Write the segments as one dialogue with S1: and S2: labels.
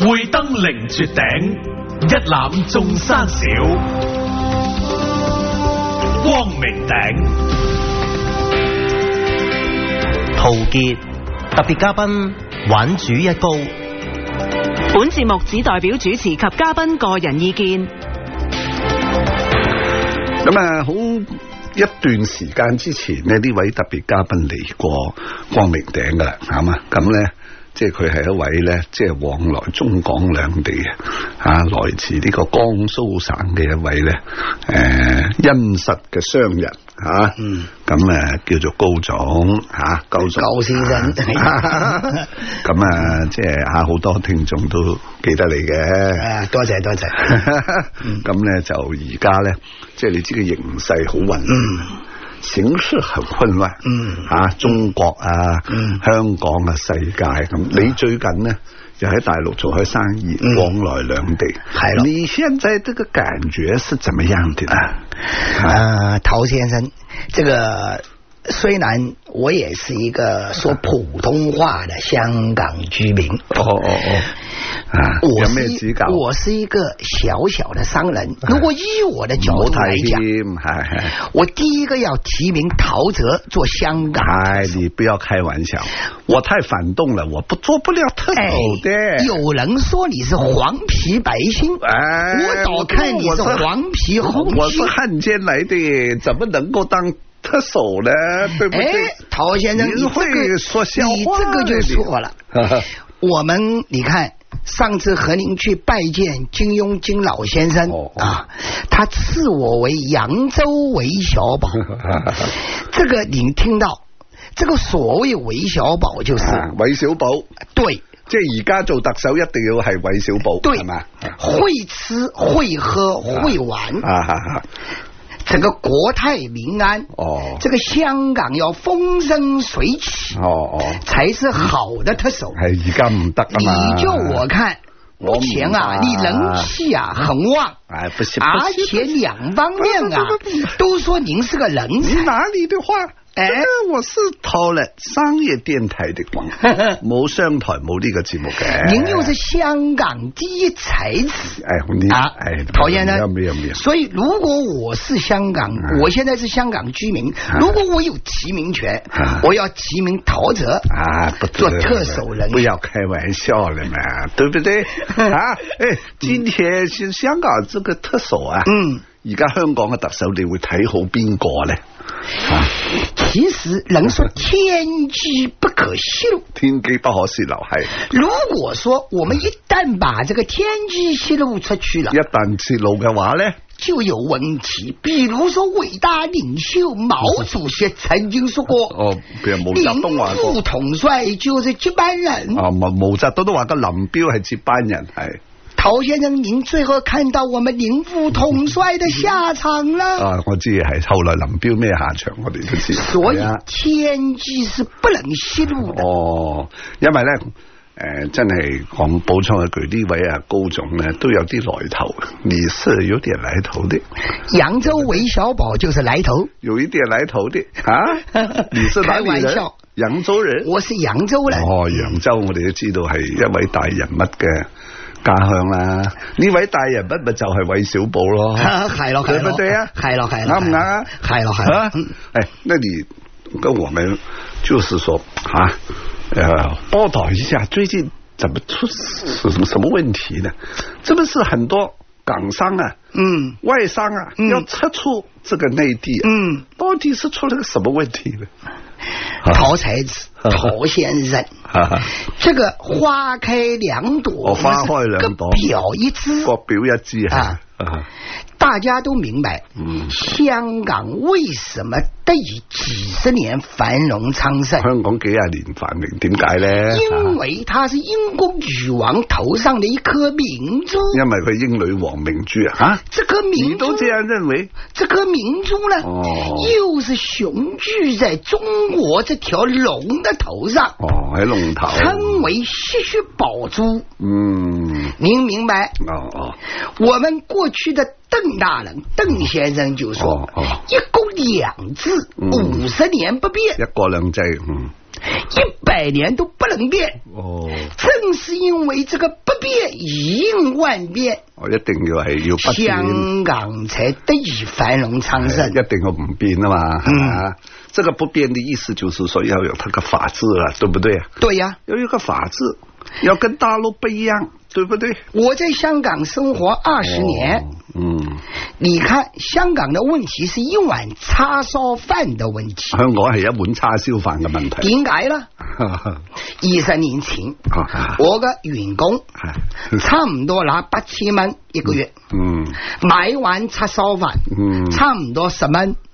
S1: 会登凌绝顶，一览众山小。光明顶，
S2: 陶杰特别嘉宾，玩主一高。
S3: 本节目只代表主持及嘉宾个人意见。
S4: 咁啊，好一段时间之前呢，呢位特别嘉宾嚟过光明顶噶，啱啊？咁咧。即系佢系一位咧，即系往来中港两地啊，啊，来自呢个江苏省嘅一位咧，诶，殷实嘅商人吓，咁啊叫做高总吓，高总
S5: 高先生，
S4: 咁啊，即系啊好多听众都记得你嘅，
S5: 啊，多谢多谢，
S4: 咁咧就而家咧，即系你知佢形势好混。形势好困嗯，吓中国啊，嗯，香港啊，世界咁。你最近呢，就喺大陆做开生意，往来两地。系咯，你现在这个感觉是怎么样的呢？
S5: 啊，陶先生，这个。虽然我也是一个说普通话的香港居民，
S4: 哦哦哦，啊，
S5: 我是一个小小的商人。如果依我的角度来讲，我第一个要提名陶喆做香港。
S4: 哎，你不要开玩笑，我太反动了，我不做不了特首的。
S5: 有人说你是黄皮白心，哎，我倒看你是黄皮红。
S4: 我是汉奸来的，怎么能够当？特首呢？
S5: 哎，陶先生，你
S4: 这个，
S5: 你这个就错了。我们你看，上次和您去拜见金庸金老先生啊，他赐我为扬州韦小宝。这个您听到，这个所谓韦小宝就是
S4: 韦小宝。
S5: 对，
S4: 即系而家做特首一定要是韦小
S5: 宝，系会吃会喝会玩。整个国泰民安，哦，这个香港要风生水起，哦哦，才是好的特首。
S4: 系，而家唔得。
S5: 你叫我看，目前啊，你人气啊很旺，
S4: 哎，不是，
S5: 而且两方面啊都说您是个人才，
S4: 哪里的话。哎我是偷了商业电台的，冇商台冇呢个节目嘅。
S5: 您又是香港第一才子，
S4: 哎，啊，
S5: 陶先生，
S4: 没有没有。
S5: 所以如果我是香港，我现在是香港居民，如果我有提名权，我要提名陶喆
S4: 啊，
S5: 做特首人，
S4: 不要开玩笑了嘛，对不对？啊，哎，今天是香港这个特首啊，嗯，而家香港嘅特首你会睇好边个
S5: 呢？其实，人说天机不可泄露，
S4: 天机不可泄露
S5: 如果说我们一旦把这个天机泄露出去了，
S4: 一旦泄露嘅话呢，
S5: 就有问题。比如说，伟大领袖毛主席曾经说过，
S4: 哦，比如毛泽东话，
S5: 林副統帥就是接班人
S4: 毛澤泽东都话得林彪是接班人系。
S5: 陶先生，您最后看到我们宁副统帅的下场了。
S4: 啊，我知系后来林彪咩下场，我哋都知。
S5: 所以天机是不能泄露。
S4: 哦，因为咧，呃、真系讲补充一句，呢位啊高总呢都有啲来头。你是有点来头的，
S5: 扬州韦小宝就是来头，
S4: 有一点来头的啊。你是哪里人？扬州人。
S5: 我是扬州人。
S4: 哦，扬州我哋都知道系一位大人物嘅。家乡啦，呢位大人不咪就系韦小宝咯，
S5: 系 咯，系咪对啊？系咯，系咯，
S4: 啱唔啱？
S5: 系咯，
S4: 系。诶，呢跟我们就是说啊，呃，报道一下最近怎么出是什么什么问题呢？这不是很多港商啊，嗯，外商啊，要撤出这个内地？嗯，到底是出了个什么问题呢？
S5: 桃才子，桃仙人，这个花开两朵，
S4: 花开两朵，
S5: 表一枝，
S4: 各表一枝啊！
S5: 大家都明白，香港为什么？以几十年繁荣昌盛，
S4: 香港几十年繁荣，点解呢？
S5: 因为它是英国女王头上的一颗明珠，
S4: 因为佢英女王明珠啊，吓！
S5: 这颗明珠
S4: 你都这样认为，
S5: 这颗明珠呢，就是雄踞在中国这条龙的头上，
S4: 哦，喺龙头，
S5: 称为吸血宝珠，
S4: 嗯。
S5: 您明白
S4: 哦哦，
S5: 我们过去的邓大人邓先生就说：“一国两制五十年不变，
S4: 一国两制嗯，
S5: 一百年都不能变
S4: 哦。
S5: 正是因为这个不变以应万变，
S4: 哦一定要
S5: 香港才得以繁荣昌盛，
S4: 一定要不变的嘛，嗯，这个不变的意思就是说要有它个法治啊，对不对？
S5: 对呀，
S4: 要有个法治，要跟大陆不一样。”对不对？
S5: 我在香港生活二十年，
S4: 嗯，
S5: 你看香港的问题是一碗叉烧饭的问题。
S4: 香港是一碗叉烧饭嘅问题。
S5: 点解呢二十年前，我嘅员工差唔多拿八千蚊一个月，
S4: 嗯，
S5: 买碗叉烧饭，
S4: 嗯，
S5: 差唔多十蚊。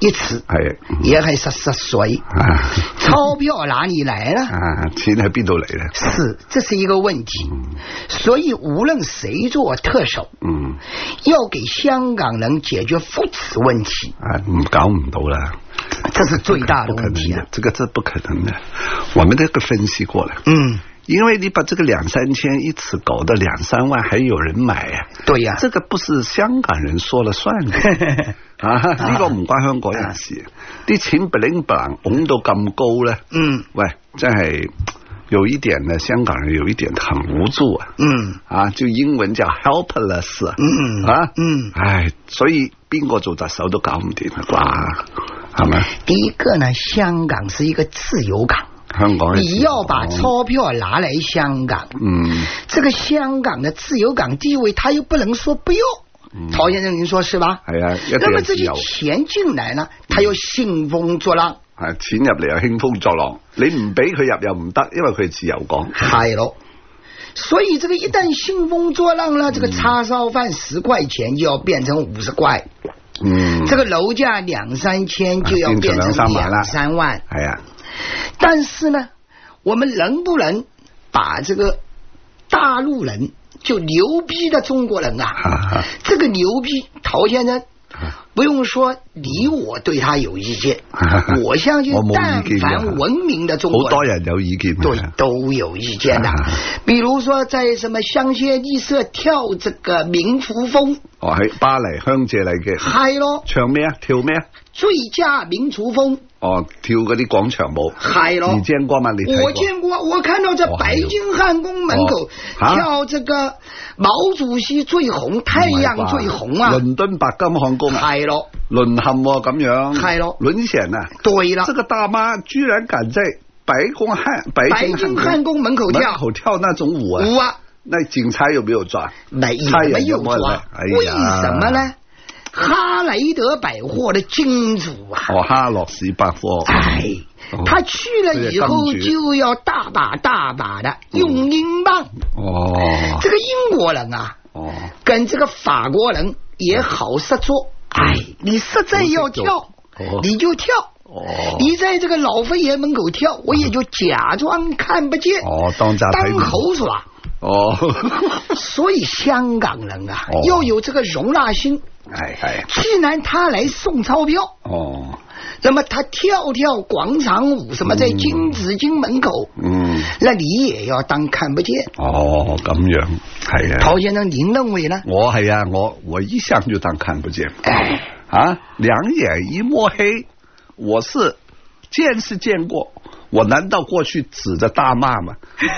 S5: 一次也系十
S4: 十
S5: 岁啊！钞票哪里来了
S4: 啊，钱喺边度嚟咧？
S5: 是，这是一个问题。所以无论谁做特首，
S4: 嗯，
S5: 要给香港人解决覆纸问题
S4: 啊，唔搞唔到啦。
S5: 这是最大的问题啊！
S4: 这个，这不可能的。我们都分析过了。
S5: 嗯。
S4: 因为你把这个两三千一次搞到两三万，还有人买呀？
S5: 对呀，
S4: 这个不是香港人说了算的 啊！呢个唔关香港人事，你钱不灵不啷拱到咁高呢。
S5: 嗯，
S4: 喂，真系有一点呢，香港人有一点很无助啊。
S5: 嗯
S4: 啊，就英文叫 helpless。
S5: 嗯
S4: 啊，
S5: 嗯，
S4: 唉，所以边个做特手都搞唔掂啦。好吗？
S5: 第一个呢，香港是一个自由港。你要把钞票拿来香港，
S4: 嗯，
S5: 这个香港的自由港地位，他又不能说不要。陶先生您说是吧？
S4: 是啊，
S5: 那么这些钱进来呢，他又兴风作浪。
S4: 啊，钱入嚟又兴风作浪，你唔俾佢入又唔得，因为佢自由港。
S5: 系咯，所以这个一旦兴风作浪了，这个叉烧饭十块钱就要变成五十块。
S4: 嗯，
S5: 这个楼价两三千就要变成
S4: 两万、三
S5: 万。
S4: 系啊。
S5: 但是呢，我们能不能把这个大陆人就牛逼的中国人啊，这个牛逼陶先生？不用说，你我对他有意见。我相信，但凡文明的中国，
S4: 好多人有意见，
S5: 对都有意见的。比如说，在什么香榭丽舍跳这个民族风。
S4: 哦，喺巴黎香榭丽嘅，
S5: 系咯。
S4: 唱咩啊？跳咩啊？
S5: 最佳民族风。
S4: 哦，跳嗰啲广场舞。
S5: 系咯。
S4: 你见过吗？你
S5: 我见过，我看到在北京汉宫门口跳这个毛主席最红，太阳最红啊！
S4: 伦敦白金
S5: 汉宫。
S4: 沦陷咁样，
S5: 系咯，
S4: 沦陷啊！
S5: 对啦，
S4: 这个大妈居然敢在白宫汉白金
S5: 汉宫门口跳
S4: 跳那种舞啊！那警察有没有抓？没，
S5: 没有抓。为什么呢？哈雷德百货的金主啊，
S4: 哦，哈洛斯百货。
S5: 哎，他去了以
S4: 后
S5: 就要大把大把的用英镑。
S4: 哦，
S5: 这个英国人啊，跟这个法国人也好识做。哎，你实在要跳，你就跳。
S4: 哦，
S5: 你在这个老佛爷门口跳，我也就假装看不见。
S4: 哦，当
S5: 猴耍
S4: 哦，
S5: 所以香港人啊，要有这个容纳心。
S4: 哎，
S5: 既然他来送钞票。
S4: 哦。
S5: 那么他跳跳广场舞，什么在金紫荆门口？
S4: 嗯，
S5: 那你也要当看不见？
S4: 哦，咁样，系啊，
S5: 陶先生，您认为呢？
S4: 我系啊我我一向就当看不
S5: 见，
S4: 啊，两眼一抹黑。我是见是见过，我难道过去指着大骂吗？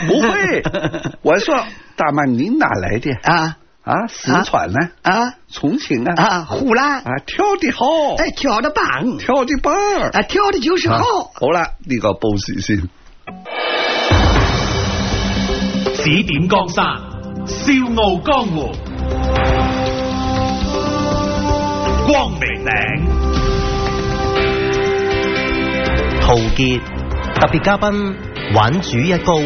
S4: 不会，我说大骂，您哪来的
S5: 啊？
S4: 啊，四川呢？
S5: 啊，
S4: 重庆啊？
S5: 啊，湖南
S4: 啊？跳得好，
S5: 诶，跳得棒，
S4: 跳得棒，
S5: 啊，跳得就是好。
S4: 好啦，呢个报时先。
S1: 指点江山，笑傲江湖。光明顶。
S2: 陶杰，特别嘉宾，玩主一高。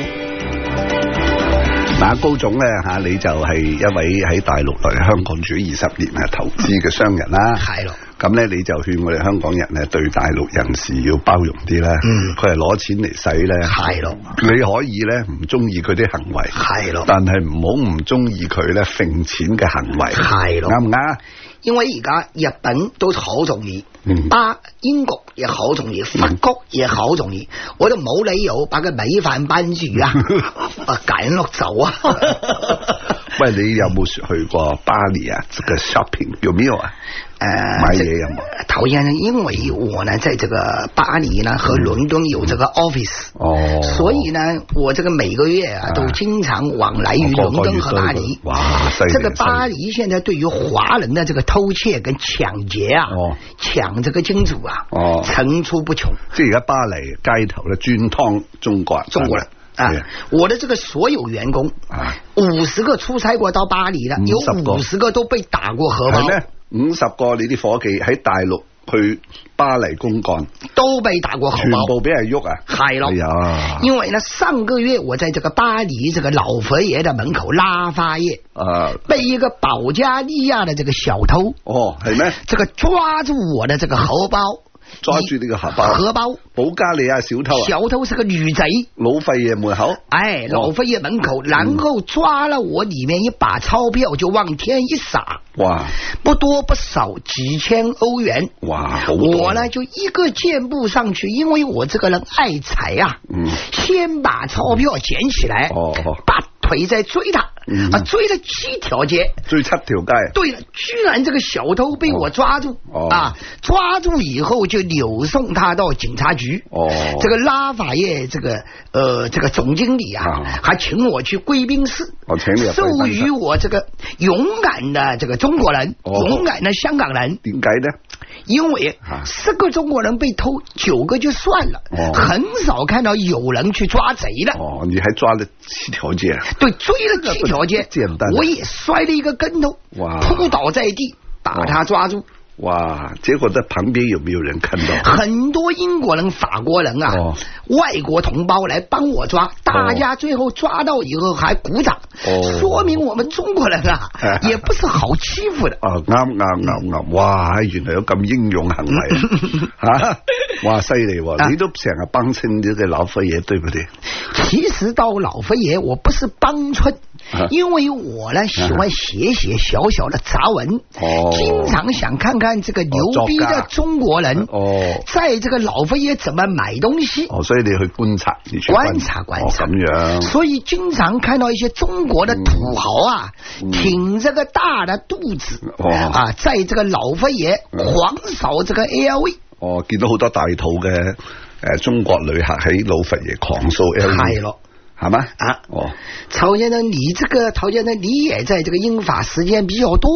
S4: 嗱，高总咧吓，你就系一位喺大陆嚟香港住二十年啊，投资嘅商人啦。
S5: 系咯。
S4: 咁咧，你就劝我哋香港人咧，对大陆人士要包容啲啦。
S5: 嗯。
S4: 佢系攞钱嚟使咧。
S5: 系咯。
S4: 你可以咧，唔中意佢啲行为。
S5: 系咯。
S4: 但系唔好唔中意佢咧，揈钱嘅行为。
S5: 系咯。
S4: 啱唔啱？
S5: 因为而家日本都好重要，巴英国也好重要，法国也好重要，我就冇理由把个米饭斑鱼啊解落走啊。
S4: 喂，你有冇去过巴黎啊？这个 shopping 有没有啊？
S5: 买
S4: 嘢有冇？
S5: 陶先生，因为我呢，在这个巴黎呢和伦敦有这个 office，
S4: 哦，
S5: 所以呢，我这个每个月啊都经常往来于伦敦和巴黎。
S4: 哇，
S5: 这个巴黎现在对于华人的这个。偷窃跟抢劫啊，抢这个金主啊，层出不穷。
S4: 即系而家巴黎街头咧，专汤中国，
S5: 中国人。啊！我的这个所有员工
S4: 啊，
S5: 五十个出差过到巴黎的，有五十个都被打过
S4: 合法。五十个你啲伙计喺大陆。去巴黎公干
S5: 都被打过
S4: 喉
S5: 包，全
S4: 部俾人喐啊！
S5: 系咯，
S4: 啊，
S5: 因为呢上个月我在这个巴黎这个老佛爷的门口拉发叶，
S4: 啊，
S5: 被一个保加利亚的这个小偷
S4: 哦，系咩？
S5: 这个抓住我的这个荷包。
S4: 抓住呢个荷包，
S5: 荷包
S4: 保加利亚小偷，
S5: 小偷是个女仔，
S4: 老费爷门口，
S5: 哎，老费爷门口，然后抓了我里面一把钞票就往天一撒，
S4: 哇，
S5: 不多不少几千欧元，
S4: 哇，
S5: 我呢就一个箭步上去，因为我这个人爱财啊，
S4: 嗯，
S5: 先把钞票捡起来，
S4: 哦，
S5: 把。肥在追他，追了七条街，
S4: 追七条街。
S5: 对了，居然这个小偷被我抓住，啊，抓住以后就扭送他到警察局。
S4: 哦，
S5: 这个拉法耶，这个呃，这个总经理啊，还请我去贵宾室，授予我这个勇敢的这个中国人，勇敢的香港人。
S4: 点解呢？
S5: 因
S4: 为
S5: 十个中国人被偷，九个就算了，很少看到有人去抓贼的。
S4: 哦，你还抓了七条街？
S5: 对，追了七条街，我也摔了一个跟
S4: 头，
S5: 扑倒在地，把他抓住。
S4: 哇！结果在旁边有没有人看到？
S5: 很多英国人、法国人啊，外国同胞来帮我抓，大家最后抓到以后还鼓掌，说明我们中国人啊 也不是好欺负的。
S4: 啊！啱啱啱啱！哇！原来有咁英勇行为 啊！哇！犀你都成个帮衬你个老佛爷对不对？
S5: 其实到老佛爷，我不是帮
S4: 衬。
S5: 因为我呢喜欢写写小小的杂文，经常想看看这个牛逼的中国人
S4: 哦，
S5: 在这个老佛爷怎么买东西
S4: 哦，所以你去观察，
S5: 观察观察，
S4: 咁样，
S5: 所以经常看到一些中国的土豪啊，挺着个大的肚子
S4: 哦，
S5: 在这个老佛爷狂扫这个 LV
S4: 哦，见到好多大肚嘅诶，中国旅客喺老佛爷狂扫 LV，
S5: 系咯。
S4: 好吗？
S5: 啊，
S4: 哦，
S5: 曹先生，你这个曹先生，你也在这个英法时间比较多，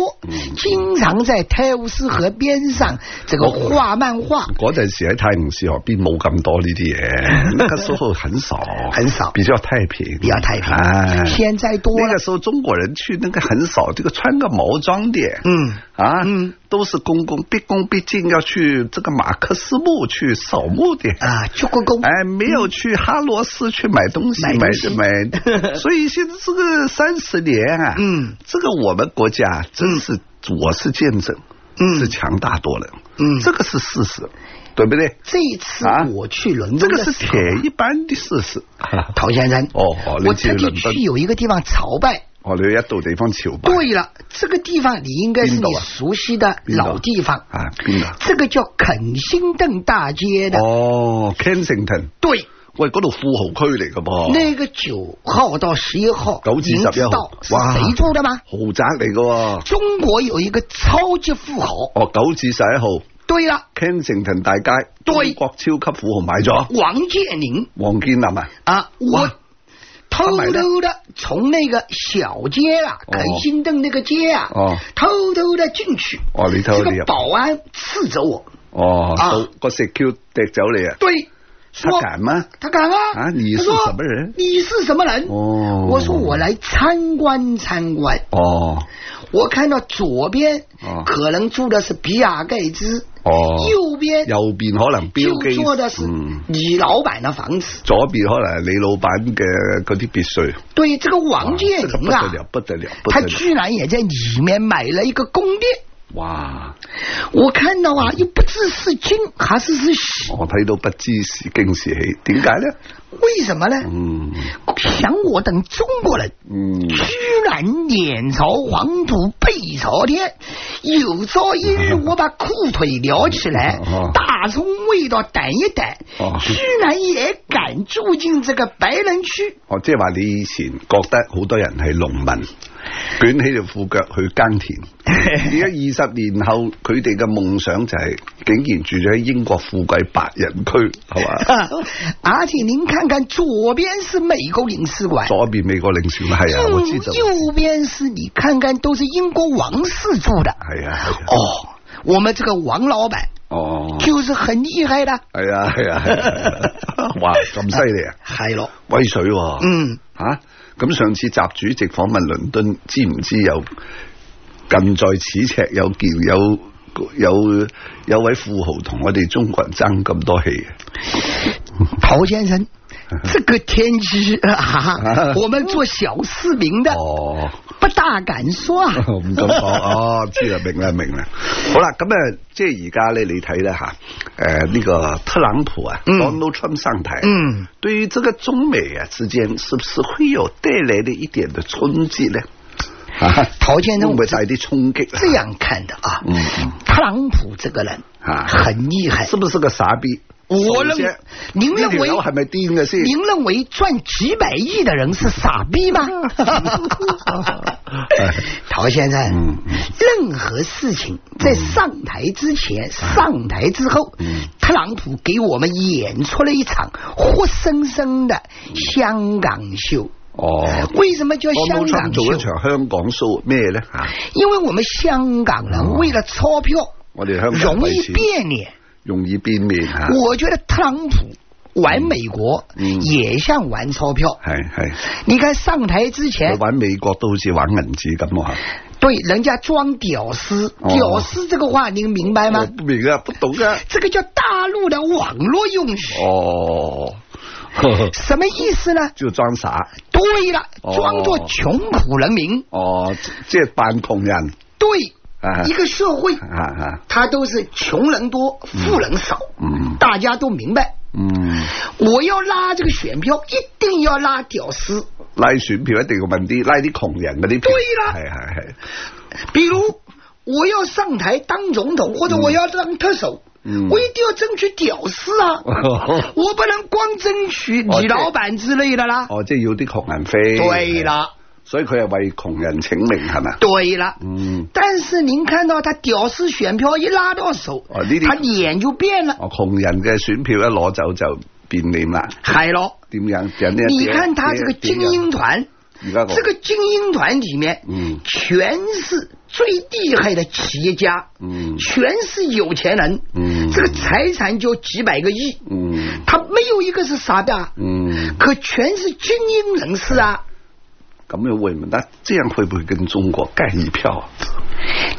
S5: 经常在泰晤士河边上这个画漫画。
S4: 嗰阵时喺泰晤士河边冇咁多呢啲嘢，那时候很少，
S5: 很少，
S4: 比较太平，
S5: 比较太平。现在多。
S4: 那个时候中国人去那个很少，这个穿个毛装的，
S5: 嗯
S4: 啊，
S5: 嗯。
S4: 都是公公毕恭毕敬要去这个马克思墓去扫墓的
S5: 啊，去个躬，
S4: 哎，没有去哈罗斯去买东西
S5: 买的
S4: 买 所以现在这个三十年啊，
S5: 嗯，
S4: 这个我们国家真是我是见证，
S5: 嗯，
S4: 强大多了，
S5: 嗯，
S4: 这个是事实，对不对？
S5: 这一
S4: 次
S5: 我去
S4: 伦
S5: 敦，这个是
S4: 铁一般的事实，
S5: 陶先生
S4: 哦，
S5: 我曾经
S4: 去
S5: 有一个地方朝拜。
S4: 我哋去一度地方朝拜
S5: 对了，这个地方你应该是你熟悉的老地方。
S4: 啊，边
S5: 这个叫肯辛顿大街的。
S4: 哦 c
S5: a n s i n g t o n 对，
S4: 喂，嗰度富豪区嚟噶噃。
S5: 那个九号到十一号。
S4: 九至十一
S5: 号。
S4: 哇，
S5: 谁住的吗？
S4: 豪宅嚟噶。
S5: 中国有一个超级富豪。
S4: 哦，九至十一号。
S5: 对啦。
S4: k e n s i n g t o n 大街。
S5: 对。
S4: 中国超级富豪买咗。
S5: 王健林。
S4: 王健林啊。
S5: 啊，我。偷偷的从那个小街啊，肯辛顿那个街啊，偷偷的进去。
S4: 哦，你偷这个
S5: 保安斥责我。
S4: 哦，
S5: 啊，
S4: 个四 Q 踢走你啊！
S5: 对，
S4: 他敢吗？
S5: 他敢啊！
S4: 啊，你是什么人？
S5: 你是什么人？
S4: 哦，
S5: 我说我来参观参观。
S4: 哦，
S5: 我看到左
S4: 边
S5: 可能住的是比尔盖茨。右边
S4: 右边可能，标
S5: 说的是你老板的房子。
S4: 左边可能系李老板嘅嗰啲别墅。
S5: 对，这个王
S4: 建
S5: 林
S4: 不得了，不得了，
S5: 他居然也在里面买了一个宫殿。
S4: 哇！
S5: 我看到啊，又不知是惊还是是喜。
S4: 我睇到不知是惊是喜，点解咧？
S5: 为什么呢？想我等中国人，居然脸朝黄土背朝天，有朝一日我把裤腿撩起
S4: 来，
S5: 大葱味道等一
S4: 等
S5: 居然也敢住进这个白人区？
S4: 哦，即系话你以前觉得好多人系农民，卷起条裤脚去耕田，而家二十年后佢哋嘅梦想就系，竟然住咗喺英国富贵白人区，系嘛？
S5: 啊，前年。看看左边是美国领事馆，
S4: 左边美国领事馆系啊，我知道。
S5: 右边是，你看看都是英国王室住的，
S4: 系啊。
S5: 哦，我们这个王老板
S4: 哦，
S5: 就是很厉害的。
S4: 系啊系啊啊，哇咁犀利啊！
S5: 系咯，
S4: 威水。
S5: 嗯，
S4: 啊，咁上次习主席访问伦敦，知唔知有近在此尺有叫有有有位富豪同我哋中国人争咁多气？
S5: 陶先生。这个天机 啊，我们做小市民的不大敢说。
S4: 我们讲好啊，这明了明了。好啦，咁啊，即系而家咧，你睇咧吓，诶，呢个特朗普啊，Donald Trump 上台，
S5: 嗯，
S4: 对于这个中美啊之间，是不是会有带来的一点的冲击呢？啊，
S5: 先生，
S4: 我不在的冲击，
S5: 这样看的啊。
S4: 嗯，
S5: 特朗普这个人
S4: 啊，
S5: 很厉害，
S4: 是不是个傻逼？
S5: 我
S4: 认，
S5: 您
S4: 认为，
S5: 您认为赚几百亿的人是傻逼吗？陶先生，任何事情在上台之前、上台之
S4: 后，
S5: 特朗普给我们演出了一场活生生的香港秀。
S4: 哦，
S5: 为什么叫香港秀？
S4: 香港秀咩呢？
S5: 因为我们香港人为了钞票，容易变脸。
S4: 容易变面，
S5: 我觉得特朗普玩美
S4: 国
S5: 也像玩钞票，你看上台之前
S4: 玩美国都好玩银纸
S5: 对，人家装屌
S4: 丝，
S5: 屌丝这个话你明白
S4: 吗？明啊，不懂
S5: 这个叫大陆的网络用语
S4: 哦，
S5: 什么意思呢？
S4: 就装傻。
S5: 对了装作穷苦人民
S4: 哦，即系扮穷人。对。
S5: 一个社
S4: 会，
S5: 它都是穷人多，富人少，大家都明白。
S4: 嗯，
S5: 我要拉这个选票，一定要拉屌丝。
S4: 拉选票一定要问啲拉啲穷人嗰啲票。
S5: 对啦，
S4: 系系系。
S5: 比如我要上台当总统，或者我要当特首，我一定要争取屌丝啊！我不能光争取李老板之类的啦。
S4: 哦，即系要啲穷人飞。
S5: 对啦。
S4: 所以佢系为穷人请命系嘛？
S5: 对啦，
S4: 嗯，
S5: 但是您看到他屌丝选票一拉到手，
S4: 哦呢
S5: 他脸就变了。
S4: 哦，穷人嘅选票一攞走就变脸了
S5: 系咯？
S4: 点样？点
S5: 你看他这个精英团，
S4: 而家
S5: 这个精英团里面，
S4: 嗯，
S5: 全是最厉害的企业家，
S4: 嗯，
S5: 全是有钱人，
S4: 嗯，
S5: 这个财产就几百个亿，
S4: 嗯，
S5: 他没有一个是傻的，
S4: 嗯，
S5: 可全是精英人士啊。
S4: 咁有问问那这样会不会跟中国干一票？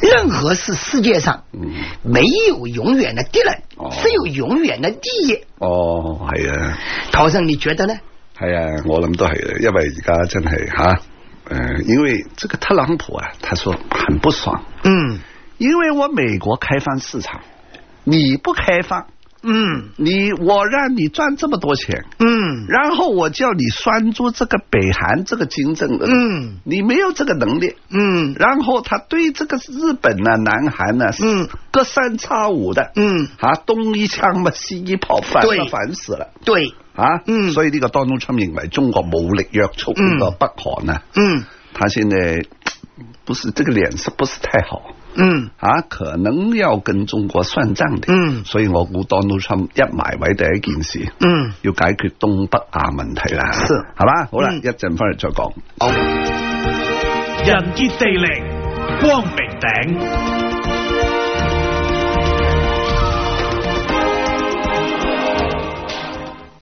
S5: 任何是世界上，
S4: 嗯，
S5: 没有永远的敌人，只有永远的利益。
S4: 哦，系啊，
S5: 学生你觉得呢
S4: 系啊，我谂都系，因为而家真系吓，嗯，因为这个特朗普啊，他说很不爽，
S5: 嗯，
S4: 因为我美国开放市场，你不开放。
S5: 嗯，
S4: 你我让你赚这么多钱，
S5: 嗯，
S4: 然后我叫你拴住这个北韩这个金正恩，
S5: 嗯，
S4: 你没有这个能力，
S5: 嗯，
S4: 然后他对这个日本呢、南韩呢，
S5: 嗯，
S4: 隔三差五的，
S5: 嗯
S4: 啊，东一枪嘛，西一炮，
S5: 反
S4: 了反死了，
S5: 对
S4: 啊，
S5: 嗯，
S4: 所以这个当中春认为中国武力约束呢个北韩呢，
S5: 嗯，
S4: 他现在不是这个脸色不是太好。
S5: 嗯，
S4: 啊，可能要跟中国算账的，
S5: 嗯，
S4: 所以我估 Donald Trump 一埋位第一件事，
S5: 嗯，
S4: 要解决东北亚问题啦，系嘛，好啦，一阵翻嚟再
S5: 讲。
S1: 人杰地灵，光明顶。